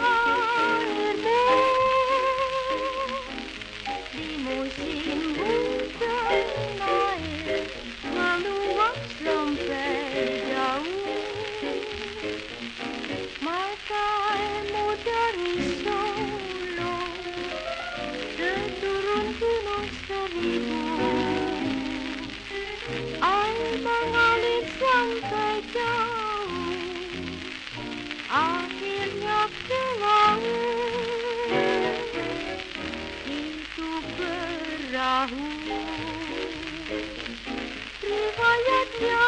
more. Rahu Rivayet ya